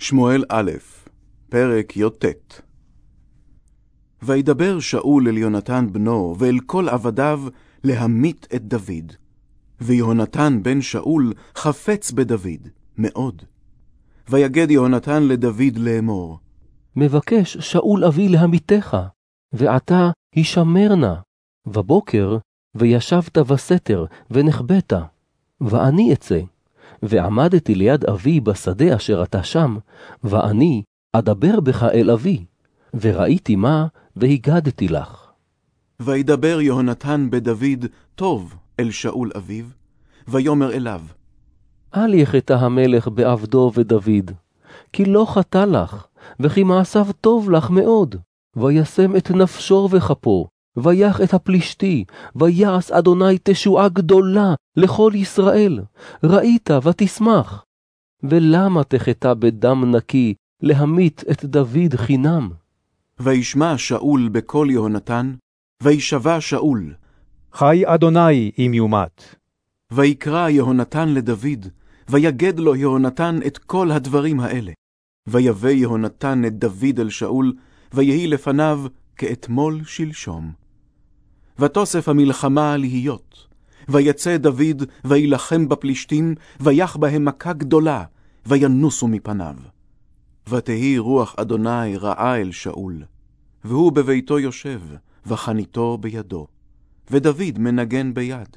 שמואל א', פרק י"ט וידבר שאול אל יונתן בנו ואל כל עבדיו להמית את דוד. ויהונתן בן שאול חפץ בדוד, מאוד. ויגד יהונתן לדוד לאמור, מבקש שאול אבי להמיתך, ועתה הישמר נא. בבוקר, וישבת בסתר, ונחבאת, ואני אצא. ועמדתי ליד אבי בשדה אשר אתה שם, ואני אדבר בך אל אבי, וראיתי מה, והגדתי לך. וידבר יהונתן בדוד טוב אל שאול אביו, ויאמר אליו, אל יחטא המלך בעבדו ודוד, כי לא חטא לך, וכי מעשיו טוב לך מאוד, וישם את נפשו וכפו, ויח את הפלישתי, ויעש אדוני תשועה גדולה לכל ישראל, ראית ותשמח. ולמה תחטא בדם נקי להמית את דוד חינם? וישמע שאול בקול יהונתן, וישבע שאול, חי אדוני אם יומת. ויקרא יהונתן לדוד, ויגד לו יהונתן את כל הדברים האלה. ויבא יהונתן את דוד אל שאול, ויהי לפניו כאתמול שלשום. ותוסף המלחמה להיות. ויצא דוד, וילחם בפלישתים, ויח בהם מכה גדולה, וינוסו מפניו. ותהי רוח אדוני רעה אל שאול, והוא בביתו יושב, וחניתו בידו, ודוד מנגן ביד.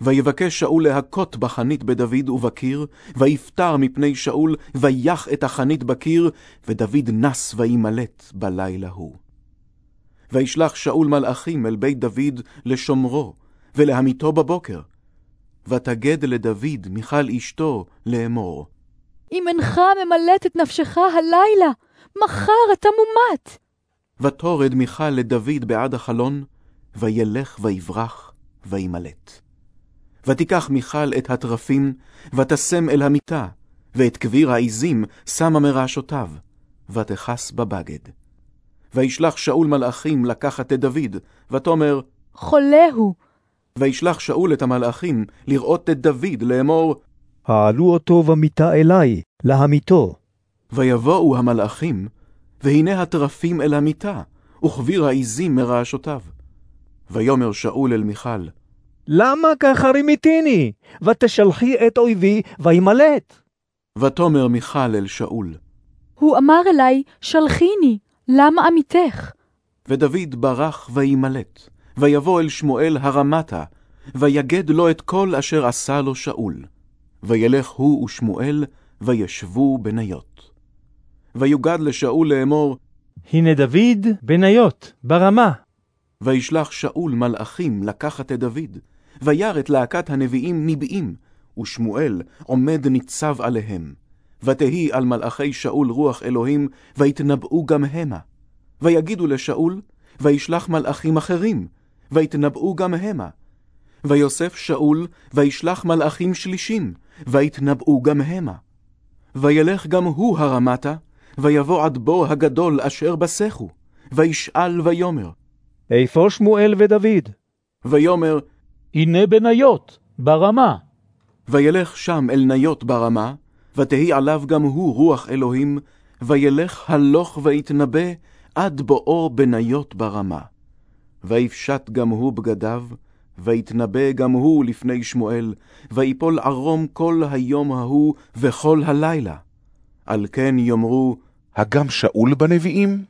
ויבקש שאול להכות בחנית בדוד ובקיר, ויפטר מפני שאול, ויח את החנית בקיר, ודוד נס וימלט בלילה הוא. וישלח שאול מלאכים אל בית דוד לשומרו, ולהמיתו בבוקר. ותגד לדוד מיכל אשתו לאמור. אם אינך ממלט את נפשך הלילה, מחר אתה מומת. ותורד מיכל לדוד בעד החלון, וילך ויברח, וימלט. ותיקח מיכל את התרפים, ותשם אל המיטה, ואת כביר העזים שמה מרעשותיו, ותכס בבגד. וישלח שאול מלאכים לקחת את דוד, ותאמר, חולה הוא. וישלח שאול את המלאכים לראות את דוד, לאמור, העלו אותו במיטה אלי, להמיתו. ויבואו המלאכים, והנה התרפים אל המיטה, וכביר העזים מרעשותיו. ויאמר שאול אל מיכל, למה ככה רימיתיני? ותשלחי את אויבי וימלט. ותאמר מיכל אל שאול, הוא אמר אלי, שלחיני, למה עמיתך? ודוד ברח וימלט, ויבוא אל שמואל הרמתה, ויגד לו את כל אשר עשה לו שאול. וילך הוא ושמואל, וישבו בניות. ויוגד לשאול לאמור, הנה דוד בניות, ברמה. וישלח שאול מלאכים לקחת את דוד, וירא את להקת הנביאים ניבאים, ושמואל עומד ניצב עליהם. ותהי על מלאכי שאול רוח אלוהים, ויתנבאו גם המה. ויגידו לשאול, וישלח מלאכים אחרים, ויתנבאו גם המה. ויוסף שאול, וישלח מלאכים שלישים, ויתנבאו גם המה. וילך גם הוא הרמתה, ויבוא עד בו הגדול אשר בסכו, וישאל ויאמר. איפה שמואל ודוד? ויאמר, הנה בניות, ברמה. וילך שם אל ניות ברמה, ותהי עליו גם הוא רוח אלוהים, וילך הלוך ויתנבא עד בואו בניות ברמה. ויפשט גם הוא בגדיו, ויתנבא גם הוא לפני שמואל, ויפול ערום כל היום ההוא וכל הלילה. על כן יאמרו, הגם שאול בנביאים?